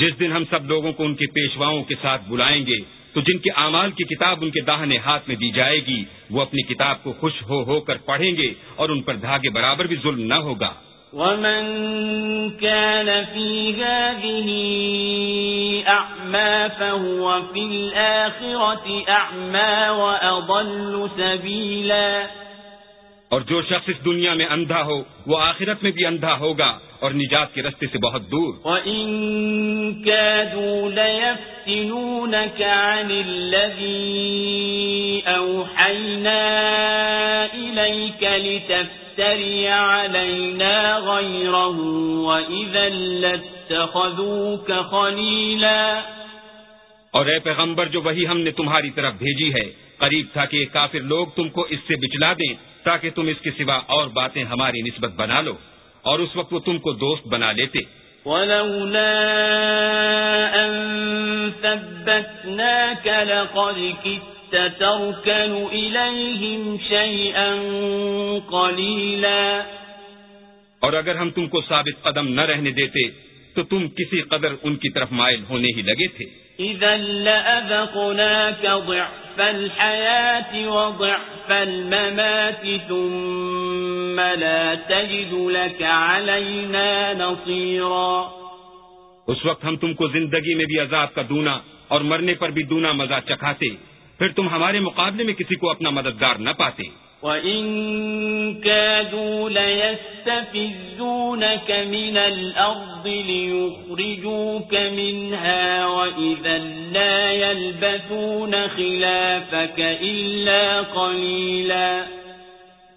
جس دن ہم سب لوگوں کو ان کے پیشواؤں کے ساتھ بلائیں گے تو جن کے اعمال کی کتاب ان کے داہنے ہاتھ میں دی جائے گی وہ اپنی کتاب کو خوش ہو ہو کر پڑھیں گے اور ان پر دھاگے برابر بھی ظلم نہ ہوگا۔ ومن كان في هذه أعمى فهو في الآخرة أعمى وأضل سبيلا۔ اور جو شخص اس دنیا میں اندھا ہو وہ آخرت میں بھی اندھا ہوگا۔ اور نجات کے رستے سے بہت دور۔ وَإِن كَادُوا لَيَفْتِنُونَكَ عَنِ الَّذِي أَوْحَيْنَا إِلَيْكَ لِتَفْتَرِيَ عَلَيْنَا غَيْرَهُ وَإِذًا لَاتَّخَذُوكَ خَلِيلًا۔ اور اے پیغمبر جو وہی ہم نے تمہاری طرف بھیجی ہے قریب تھا کہ کافر لوگ تم کو اس سے بچلا دیں تاکہ تم اس کے سوا اور باتیں ہماری نسبت بنا لو۔ اور اس وقت وہ تم کو دوست بنا لیتے۔ ولولا أن ثبتناك لقد كدت تركن إليهم شيئا قليلا۔ اور اگر ہم تم کو ثابت قدم نہ رہنے دیتے تو تم کسی قدر ان کی طرف مائل ہونے ہی لگے تھے۔ إذا لأذقناك ضعف الحياة وضعف الممات ثم لا تجد لك علينا نصيرا۔ اس وقت ہم تم کو زندگی میں بھی عذاب کا دونا اور مرنے پر بھی دونا مزہ چکھاتے پھر تم ہمارے مقابلے میں کسی کو اپنا مددگار نہ پاتے۔ وَإِن كَادُوا لَيَسْتَفِزُّونَكَ مِنَ الْأَرْضِ لِيُخْرِجُوكَ مِنْهَا وَإِذًا لَا يَلْبَثُونَ خِلَافَكَ إِلَّا قَلِيلًا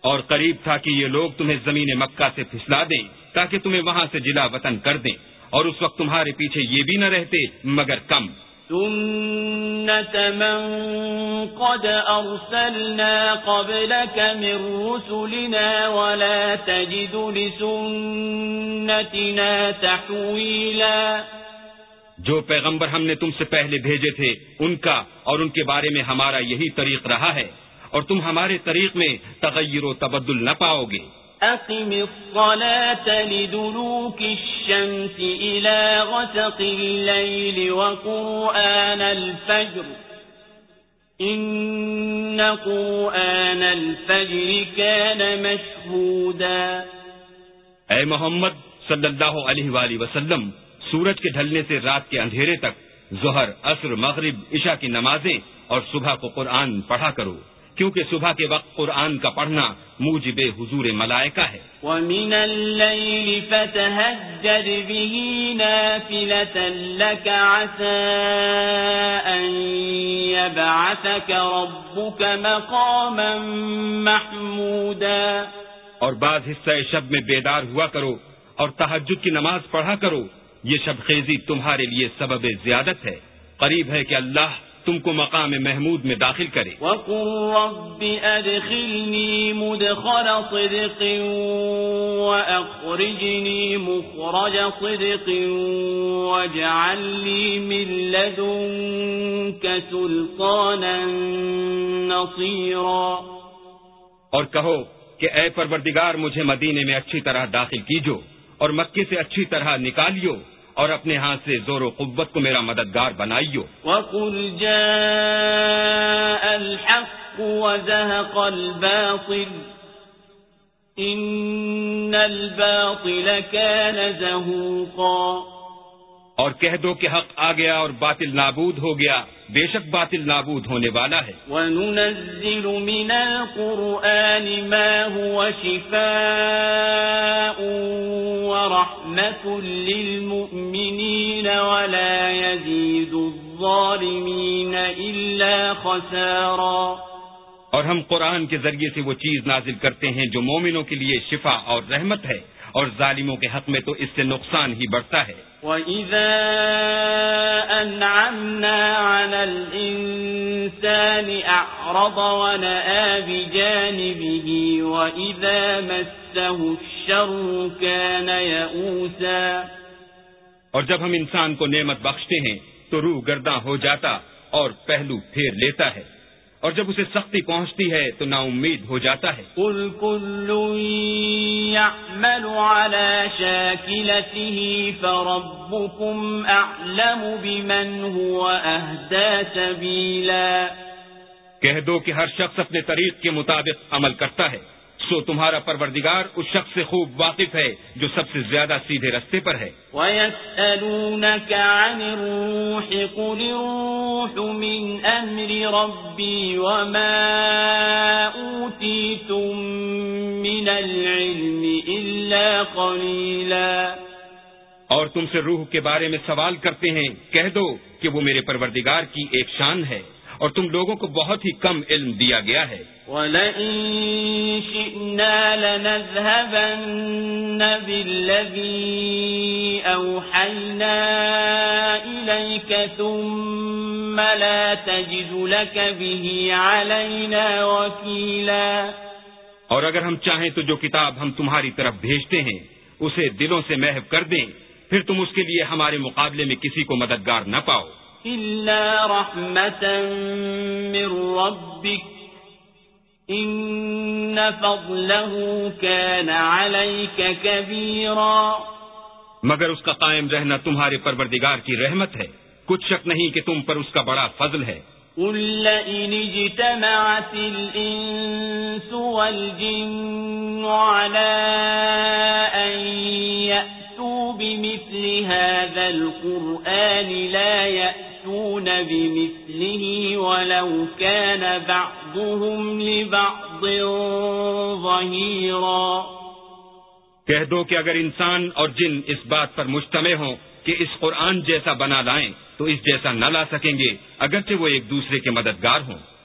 اور قریب تھا کہ یہ لوگ تمہیں زمین مکہ سے پھسلا دیں تاکہ تمہیں وہاں سے جلا وطن کر دیں اور اس وقت تمہارے پیچھے یہ بھی نہ رہتے مگر کم۔ سنة من قد أرسلنا قبلك من رسلنا ولا تجد لسنتنا تحويلا. جو پیغمبر ہم نے تم سے پہلے بھیجے تھے، ان کا اور ان کے بارے میں ہمارا یہی طریق رہا ہے، اور تم ہمارے طریق میں تغیر و تبدل نہ پاؤ گے۔ أقم الصلاة لدلوك الشمس إلى غسق الليل وقرآن الفجر إن قرآن الفجر كان مشهودا اے محمد صلی اللہ علیہ وآلہ وسلم، سورج کے ڈھلنے سے رات کے اندھیرے تک، ظہر، عصر، مغرب، عشاء کی نمازیں اور صبح کو قرآن پڑھا کرو، کیونکہ صبح کے وقت قرآن کا پڑھنا موجب حضور ملائکہ ہے۔ وَمِنَ اللَّيْلِ فَتَهَجَّدْ بِهِ نَافِلَةً لَكَ عَسَىٰ أَن يَبْعَثَكَ رَبُّكَ مَقَامًا مَحْمُودًا۔ اور بعض حصہ شب میں بیدار ہوا کرو اور تحجد کی نماز پڑھا کرو یہ شب خیزی تمہارے لیے سبب زیادت ہے۔ قریب ہے کہ اللہ تم کو مقام محمود میں داخل کرے۔ وَقُلْ رَبِّ أَدْخِلْنِي مُدْخَلَ صِدْقٍ وَأَخْرِجْنِي مُخْرَجَ صِدْقٍ وَاجْعَلْ لِي مِن لَّدُنكَ سُلْطَانًا نَّصِيرًا۔ اور کہو کہ اے پروردگار مجھے مدینے میں اچھی طرح داخل کیجو اور مکے سے اچھی طرح نکالیو۔ اور اپنے ہاتھ سے زور و قوت کو میرا مددگار بنائیو وَقُلْ اور کہہ دو کہ حق آ گیا اور باطل نابود ہو گیا بے شک باطل نابود ہونے والا ہے وننزل من القرآن ما هو شفاء ورحمة للمؤمنين ولا يزيد الظالمين إلا خساراً اور ہم قرآن کے ذریعے سے وہ چیز نازل کرتے ہیں جو مومنوں کے لیے شفا اور رحمت ہے اور ظالموں کے حق میں تو اس سے نقصان ہی بڑھتا ہے۔ وَإِذَا أَنْعَمْنَا عَلَى الْإِنسَانِ أَعْرَضَ وَنَآ بِجَانِبِهِ وَإِذَا مَسَّهُ الشَّرُّ كَانَ يَئُوسًا۔ اور جب ہم انسان کو نعمت بخشتے ہیں تو روح گرداں ہو جاتا اور پہلو پھیر لیتا ہے۔ اور جب اسے سختی پہنچتی ہے تو نا امید ہو جاتا ہے۔ قل كل يعمل على شاكلته فربكم أعلم بمن هو أهدى سبيلا کہہ دو کہ ہر شخص اپنے طریق کے مطابق عمل کرتا ہے۔ سو تمہارا پروردگار اس شخص سے خوب واقف ہے جو سب سے زیادہ سیدھے رستے پر ہے۔ وَيَسْأَلُونَكَ عَنِ الرُّوحِ قُلِ الرُّوحُ مِنْ أَمْرِ رَبِّي وَمَا أُوتِيتُم مِّنَ الْعِلْمِ إِلَّا قَلِيلًا۔ اور تم سے روح کے بارے میں سوال کرتے ہیں کہہ دو کہ وہ میرے پروردگار کی ایک شان ہے۔ اور تم لوگوں کو بہت ہی کم علم دیا گیا ہے۔ وَلَئِن شِئْنَا لَنَذْهَبَنَّ بِالَّذِي أَوْحَيْنَا إِلَيْكَ ثُمَّ لَا تَجِدُ لَكَ بِهِ عَلَيْنَا وَكِيلًا۔ اور اگر ہم چاہیں تو جو کتاب ہم تمہاری طرف بھیجتے ہیں اسے دلوں سے محو کر دیں پھر تم اس کے لیے ہمارے مقابلے میں کسی کو مددگار نہ پاؤ۔ إلا رحمة من ربك إن فضله كان عليك كبيرا۔ مگر اس کا قائم رہنا تمہارے پروردگار کی رحمت ہے۔ کچھ شک نہیں کہ تم پر اس کا بڑا فضل ہے۔ قل لئن اجتمعت الإنس والجن على أن يأتوا بمثل هذا القرآن لا يأتوا يأتون بمثله ولو كان بعضهم لبعض ظهيرا۔ کہہ دو کہ اگر انسان اور جن اس بات پر مجتمع ہوں کہ اس قرآن جیسا بنا لائیں، تو اس جیسا نہ لا سکیں گے، اگرچہ وہ ایک دوسرے کے مددگار ہوں۔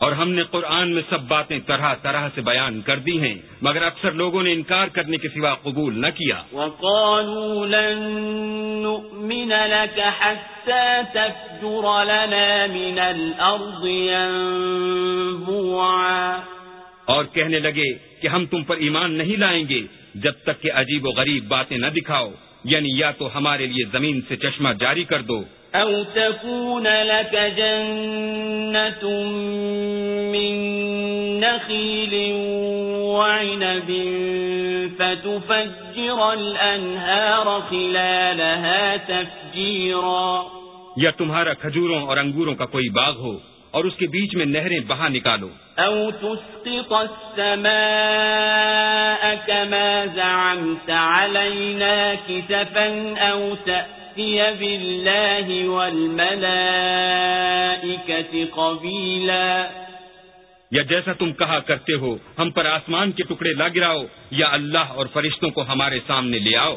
اور ہم نے قرآن میں سب باتیں طرح طرح سے بیان کر دی ہیں مگر اکثر لوگوں نے انکار کرنے کے سوا قبول نہ کیا۔ وقالوا لن نؤمن لك حتى تفجر لنا من الأرض ينبوعا۔ اور کہنے لگے کہ ہم تم پر ایمان نہیں لائیں گے جب تک کہ عجیب و غریب باتیں نہ دکھاؤ۔ یعنی یا تو ہمارے لیے زمین سے چشمہ جاری کر دو۔ أو تكون لك جنة من نخيل وعنب فتفجر الأنهار خلالها تفجيرا۔ یا تمہارا کھجوروں اور انگوروں کا کوئی باغ ہو۔ اور اس کے بیچ میں نہریں بہا نکالو۔ او تسقط السماء كما زعمت علينا كسفا او تأتي بالله والملائكة قبيلا۔ یا جیسا تم کہا کرتے ہو ہم پر آسمان کے ٹکڑے لا گراؤ یا اللہ اور فرشتوں کو ہمارے سامنے لے آؤ۔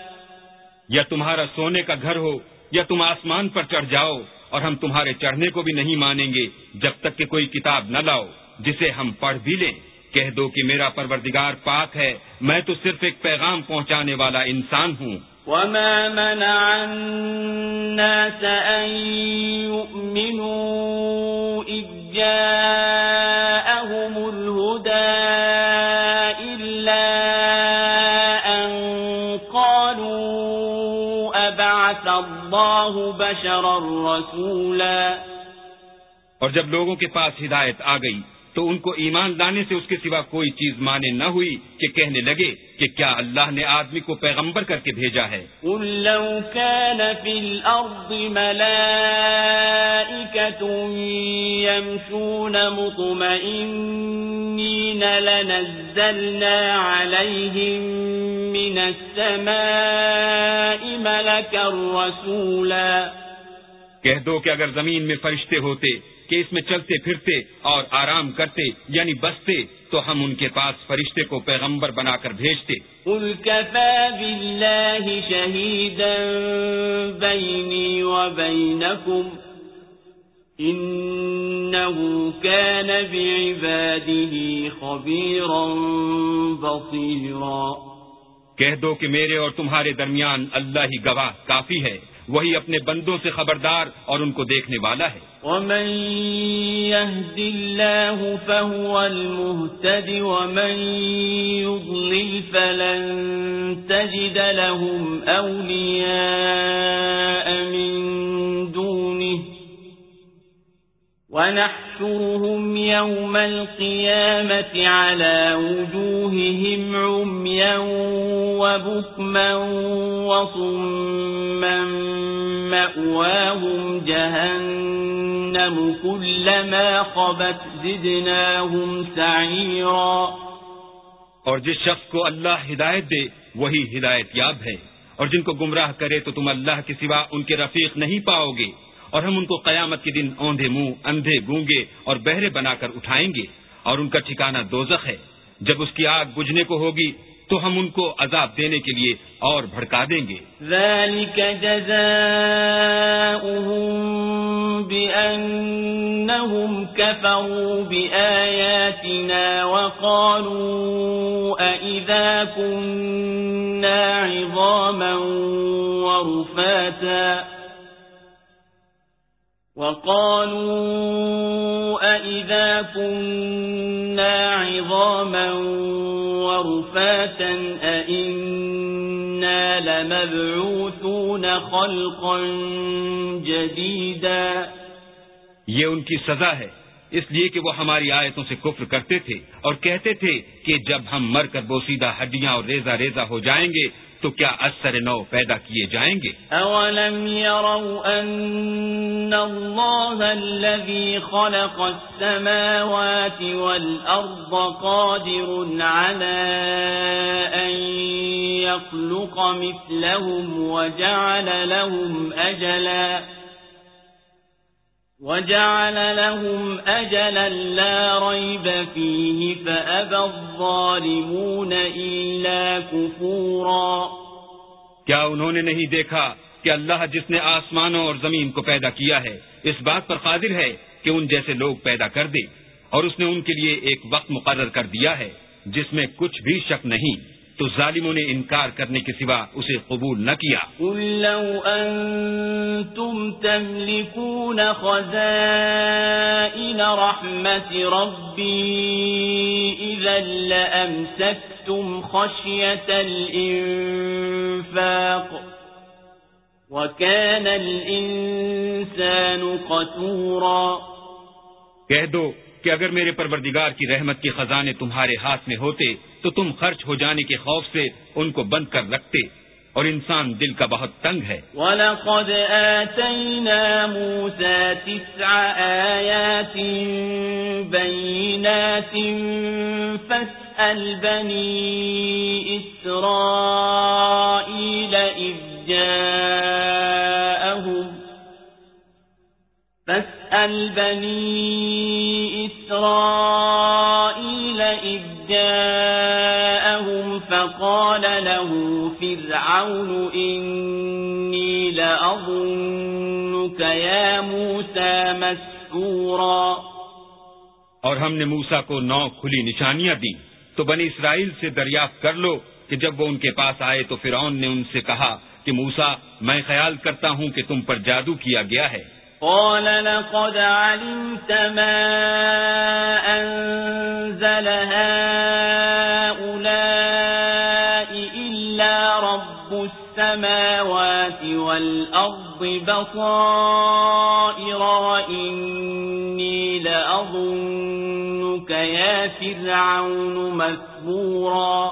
یا تمہارا سونے کا گھر ہو یا تم آسمان پر چڑھ جاؤ اور ہم تمہارے چڑھنے کو بھی نہیں مانیں گے جب تک کہ کوئی کتاب نہ لاؤ، جسے ہم پڑھ بھی لیں۔ کہہ دو کہ میرا پروردگار پاک ہے، میں تو صرف ایک پیغام پہنچانے والا انسان ہوں۔ وما منع الناس أن يؤمنوا إذ جاءهم الهدى بشرا رسولا۔ اور جب لوگوں کے پاس ہدایت آ گئی تو ان کو ایمان لانے سے اس کے سوا کوئی چیز مانے نہ ہوئی کہ کہنے لگے کہ کیا اللہ نے آدمی کو پیغمبر کر کے بھیجا ہے۔ قل لو كان في ملائكة يمشون مطمئنين لنزلنا عليهم من السماء ملكا رسولا۔ کہہ دو کہ اگر زمین میں فرشتے ہوتے کہ اس میں چلتے پھرتے اور آرام کرتے یعنی بستے تو ہم ان کے پاس فرشتے کو پیغمبر بنا کر بھیجتے۔ كان بعباده کہہ دو کہ میرے اور تمہارے درمیان اللہ ہی گواہ کافی ہے۔ وہی اپنے بندوں سے خبردار اور ان کو دیکھنے والا ہے۔ ومن يهد الله فهو المهتد ومن يضلل فلن تجد لهم أولياء من دونه ونحشرهم يوم القيامة على وجوههم عميا وبكما وصما مأواهم جهنم كلما خبت زدناهم سعيرا اور جس شخص کو اللہ ہدایت دے وہی ہدایت یاب ہے۔ اور جن کو گمراہ کرے تو تم اللہ کے سوا ان کے رفیق نہیں پاؤ گے۔ اور ہم ان کو قیامت کے دن اوندھے منہ، اندھے گونگے اور بہرے بنا کر اٹھائیں گے اور ان کا ٹھکانہ دوزخ ہے۔ جب اس کی آگ بجھنے کو ہوگی، تو ہم ان کو عذاب دینے کے لیے اور بھڑکا دیں گے۔ ذلك بأنهم كفروا بآياتنا وقالوا أئذا كنا عظاما ورفاتا وقالوا أئذا كنا عظاما ورفاتا أئنا لمبعوثون خلقا جديدا یہ ان کی سزا ہے۔ اس لیے کہ وہ ہماری آیتوں سے کفر کرتے تھے اور کہتے تھے کہ جب ہم مر کر بوسیدہ ہڈیاں اور ریزہ ریزہ ہو جائیں گے تو کیا اثر نو پیدا کیے جائیں گے اولم يروا ان اللہ الذي خلق السماوات والارض قادر على ان يخلق مثلهم وجعل لهم اجلاً وجعل لهم أجلا لا ريب فيه فأبى الظالمون إلا كفورا کیا انہوں نے نہیں دیکھا کہ اللہ جس نے آسمانوں اور زمین کو پیدا کیا ہے، اس بات پر قادر ہے کہ ان جیسے لوگ پیدا کر دے، اور اس نے ان کے لیے ایک وقت مقرر کر دیا ہے، جس میں کچھ بھی شک نہیں۔ تو ظالموں نے انکار کرنے کے سوا اسے قبول نہ کیا۔ قل لو أنتم تملكون خزائن رَحْمَةِ رَبِّي اذا لَأَمْسَكْتُمْ خَشْيَةَ الانفاق وكان الانسان قتورا کہہ دو کہ اگر میرے پروردگار کی رحمت کے خزانے تمہارے ہاتھ میں ہوتے، تو تم خرچ ہو جانے کے خوف سے ان کو بند کر رکھتے۔ اور انسان دل کا بہت تنگ ہے۔ وَلَقَدْ آتَيْنَا مُوسَى تِسْعَ آيَاتٍ بَيِّنَاتٍ فَاسْأَلْ بَنِي إِسْرَائِيلَ إِذْ جَاءَهُمْ فَاسْأَلْ بَنِي إِسْرَائِيلَ إِذْ جاءهم فقال له فرعون إني لأظنك يا موسى مسحورا اور ہم نے موسا کو نو کھلی نشانیاں دی تو بنی اسرائیل سے دریافت کر لو کہ جب وہ ان کے پاس آئے تو فرعون نے ان سے کہا کہ موسا میں خیال کرتا ہوں کہ تم پر جادو کیا گیا ہے۔ قال لقد علمت ما أنزل هؤلاء إلا رب السماوات والأرض بطائر وإني لأظنك يا فرعون مكبورا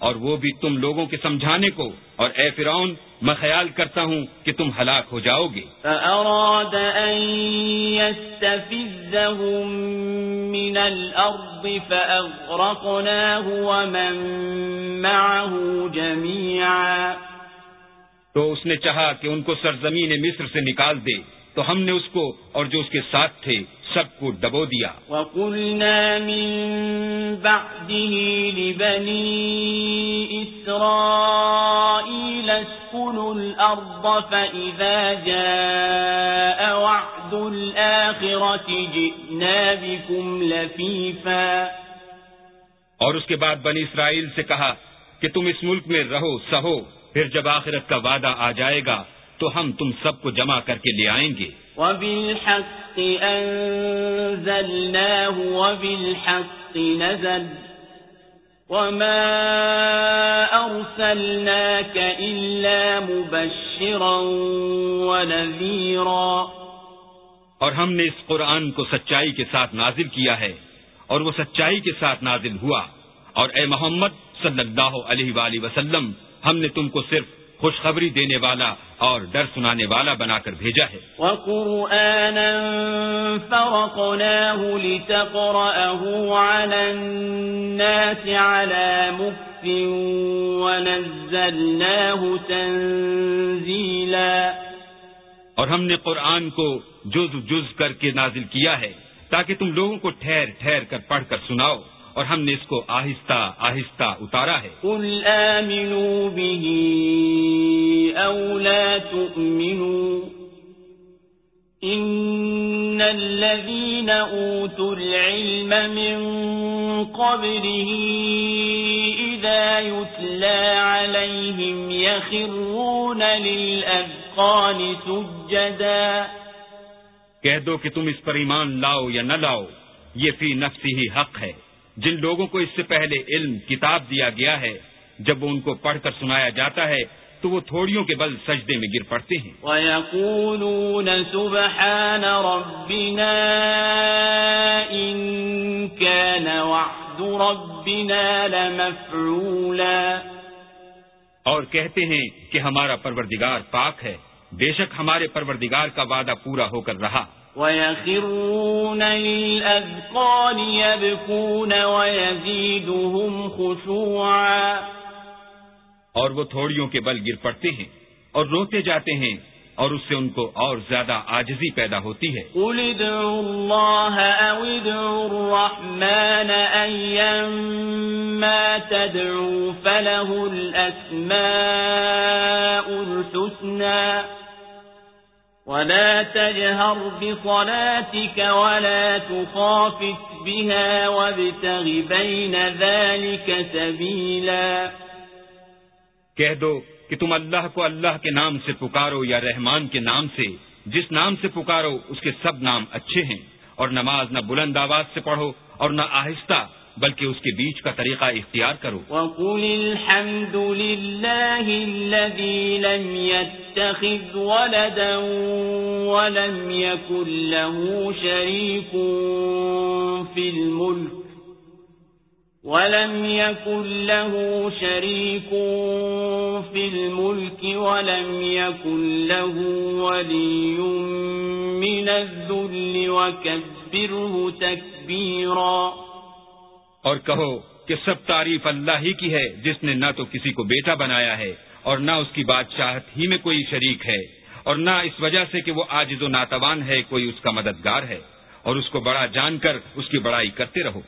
اور وہ بھی تم لوگوں کے سمجھانے کو اور اے فرعون میں خیال کرتا ہوں کہ تم ہلاک ہو جاؤ گے۔ فأراد أن يستفزهم من الأرض فأغرقناه ومن معه جميعا۔ تو اس نے چاہا کہ ان کو سرزمین مصر سے نکال دے۔ تو ہم نے اس کو اور جو اس کے ساتھ تھے سب کو ڈبو دیا۔ وَقُلْنَا مِن بَعْدِهِ لِبَنِي إِسْرَائِيلَ اسْكُنُوا الْأَرْضَ فَإِذَا جَاءَ وَعْدُ الْآخِرَةِ جِئْنَا بِكُمْ لَفِيفًا۔ اور اس کے بعد بنی اسرائیل سے کہا کہ تم اس ملک میں رہو سہو پھر جب آخرت کا وعدہ آ جائے گا تو ہم تم سب کو جمع کر کے لے آئیں گے۔ وبالحق أنزلناه وبالحق نزل وما أرسلناك إلا مبشرا ونذيرا اور ہم نے اس قرآن کو سچائی کے ساتھ نازل کیا ہے اور وہ سچائی کے ساتھ نازل ہوا اور اے محمد صلی اللہ علیہ وآلہ وسلم، ہم نے تم کو صرف خوشخبری دینے والا اور ڈر سنانے والا بنا کر بھیجا ہے۔ وَقُرْآنًا فَرَقْنَاهُ لِتَقْرَأَهُ عَلَى النَّاسِ عَلَى مُكْفٍ وَنَزَّلْنَاهُ تَنزِيلًا۔ اور ہم نے قرآن کو جز جز کر کے نازل کیا ہے تاکہ تم لوگوں کو ٹھہر ٹھہر کر پڑھ کر سناؤ۔ اور ہم نے اس کو آہستہ آہستہ اتارا ہے۔ قل آمنوا به او لا تؤمنوا ان الذين اوتوا العلم من قبله اذا يتلى عليهم يخرون للاذقان سجدا۔ کہہ دو کہ تم اس پر ایمان لاؤ یا نہ لاؤ یہ فی نفسی ہی حق ہے۔ جن لوگوں کو اس سے پہلے علم کتاب دیا گیا ہے جب وہ ان کو پڑھ کر سنایا جاتا ہے تو وہ تھوڑیوں کے بل سجدے میں گر پڑتے ہیں۔ وَيَقُولُونَ سُبْحَانَ رَبِّنَا إِن كَانَ وَعْدُ رَبِّنَا لَمَفْعُولًا۔ اور کہتے ہیں کہ ہمارا پروردگار پاک ہے بے شک ہمارے پروردگار کا وعدہ پورا ہو کر رہا۔ ويخرون للأذقان يبكون ويزيدهم خشوعا. اور وہ تھوڑیوں کے بل گر پڑتے ہیں اور روتے جاتے ہیں اور اس سے ان کو اور زیادہ آجزی پیدا ہوتی ہے۔ قل ادعوا اللہ أو ادعوا الرحمن ایم ما تدعو فلہ الاسمان ولا تجهر بصلاتك ولا تخافت بها وابتغ بين ذلك سبيلا کہہ دو کہ تم اللہ کو اللہ کے نام سے پکارو یا رحمان کے نام سے۔ جس نام سے پکارو اس کے سب نام اچھے ہیں۔ اور نماز نہ بلند آواز سے پڑھو اور نہ آہستہ بلکہ اس کے بیچ کا طریقہ اختیار کرو۔ وَقُلِ الْحَمْدُ لِلَّهِ الَّذِي لَمْ يَتَّخِذْ وَلَدًا وَلَمْ يَكُنْ لَهُ شَرِيكٌ فِي الْمُلْكِ ولم يكن له شريك في الملك ولم يكن له ولي من الذل وكبره تكبيرا اور کہو کہ سب تعریف اللہ ہی کی ہے جس نے نہ تو کسی کو بیٹا بنایا ہے اور نہ اس کی بادشاہت ہی میں کوئی شریک ہے، اور نہ اس وجہ سے کہ وہ آجز و ناتوان ہے، کوئی اس کا مددگار ہے، اور اس کو بڑا جان کر اس کی بڑائی کرتے رہو۔